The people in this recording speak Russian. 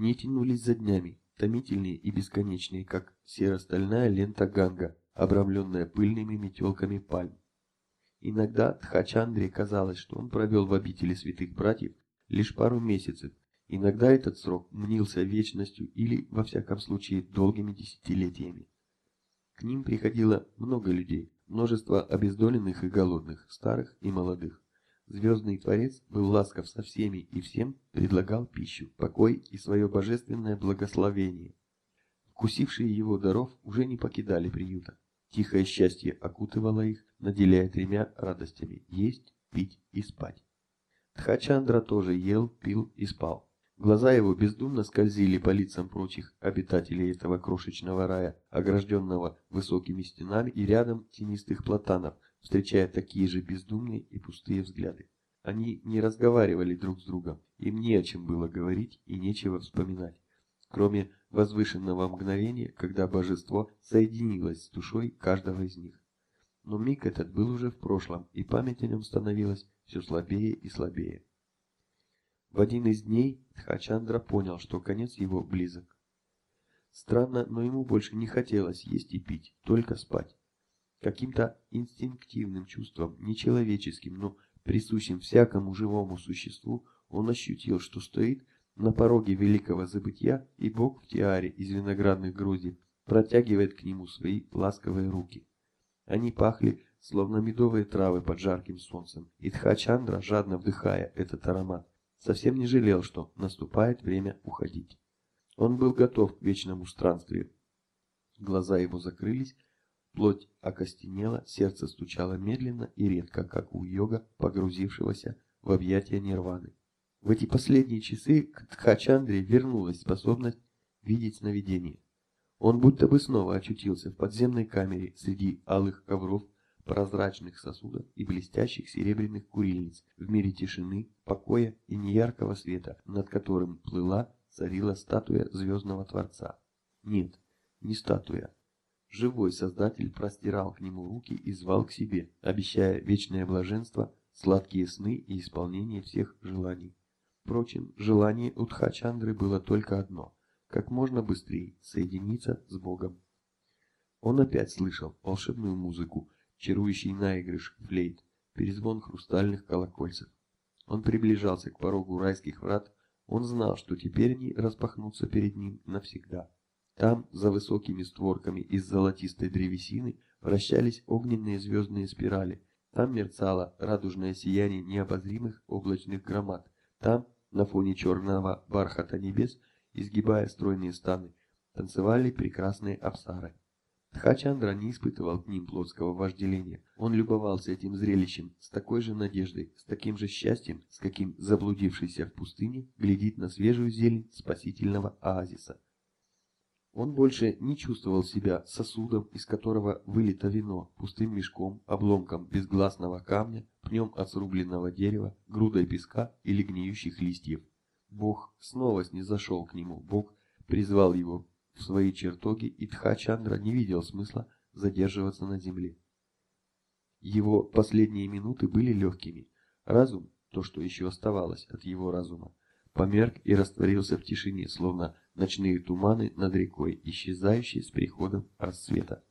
Дни тянулись за днями, томительные и бесконечные, как серо-стальная лента ганга, обрамленная пыльными метелками пальм. Иногда Тхачандре казалось, что он провел в обители святых братьев лишь пару месяцев, иногда этот срок мнился вечностью или, во всяком случае, долгими десятилетиями. К ним приходило много людей, множество обездоленных и голодных, старых и молодых. Звездный Творец был ласков со всеми и всем предлагал пищу, покой и свое божественное благословение. Вкусившие его даров уже не покидали приюта. Тихое счастье окутывало их, наделяя тремя радостями – есть, пить и спать. Тхачандра тоже ел, пил и спал. Глаза его бездумно скользили по лицам прочих обитателей этого крошечного рая, огражденного высокими стенами и рядом тенистых платанов, встречая такие же бездумные и пустые взгляды. Они не разговаривали друг с другом, им не о чем было говорить и нечего вспоминать, кроме возвышенного мгновения, когда божество соединилось с душой каждого из них. Но миг этот был уже в прошлом, и память о нем становилась все слабее и слабее. В один из дней Тхачандра понял, что конец его близок. Странно, но ему больше не хотелось есть и пить, только спать. Каким-то инстинктивным чувством, нечеловеческим, но присущим всякому живому существу, он ощутил, что стоит на пороге великого забытия, и Бог в тиаре из виноградных гроздей протягивает к нему свои ласковые руки. Они пахли, словно медовые травы под жарким солнцем, и Тхачандра, жадно вдыхая этот аромат, совсем не жалел, что наступает время уходить. Он был готов к вечному странствию. Глаза его закрылись, Плоть окостенела, сердце стучало медленно и редко, как у йога, погрузившегося в объятия нирваны. В эти последние часы к Тхачандре вернулась способность видеть сновидения. Он будто бы снова очутился в подземной камере среди алых ковров, прозрачных сосудов и блестящих серебряных курильниц, в мире тишины, покоя и неяркого света, над которым плыла, царила статуя Звездного Творца. Нет, не статуя, Живой Создатель простирал к нему руки и звал к себе, обещая вечное блаженство, сладкие сны и исполнение всех желаний. Впрочем, желание у Тхачандры было только одно – как можно быстрее соединиться с Богом. Он опять слышал волшебную музыку, чарующий наигрыш флейт, перезвон хрустальных колокольцев. Он приближался к порогу райских врат, он знал, что теперь они распахнутся перед ним навсегда. Там, за высокими створками из золотистой древесины, вращались огненные звездные спирали. Там мерцало радужное сияние необозримых облачных громад. Там, на фоне черного бархата небес, изгибая стройные станы, танцевали прекрасные апсары. Тхачандра не испытывал к ним плотского вожделения. Он любовался этим зрелищем с такой же надеждой, с таким же счастьем, с каким заблудившийся в пустыне глядит на свежую зелень спасительного оазиса. Он больше не чувствовал себя сосудом, из которого вылито вино, пустым мешком, обломком безгласного камня, пнем от срубленного дерева, грудой песка или гниющих листьев. Бог снова снизошел к нему, Бог призвал его свои чертоги, и Тхачандра не видел смысла задерживаться на земле. Его последние минуты были легкими. Разум, то, что еще оставалось от его разума, померк и растворился в тишине, словно ночные туманы над рекой, исчезающие с приходом рассвета.